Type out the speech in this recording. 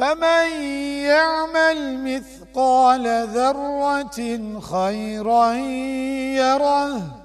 فمن يعمل مثقال ذرة خيرا يره.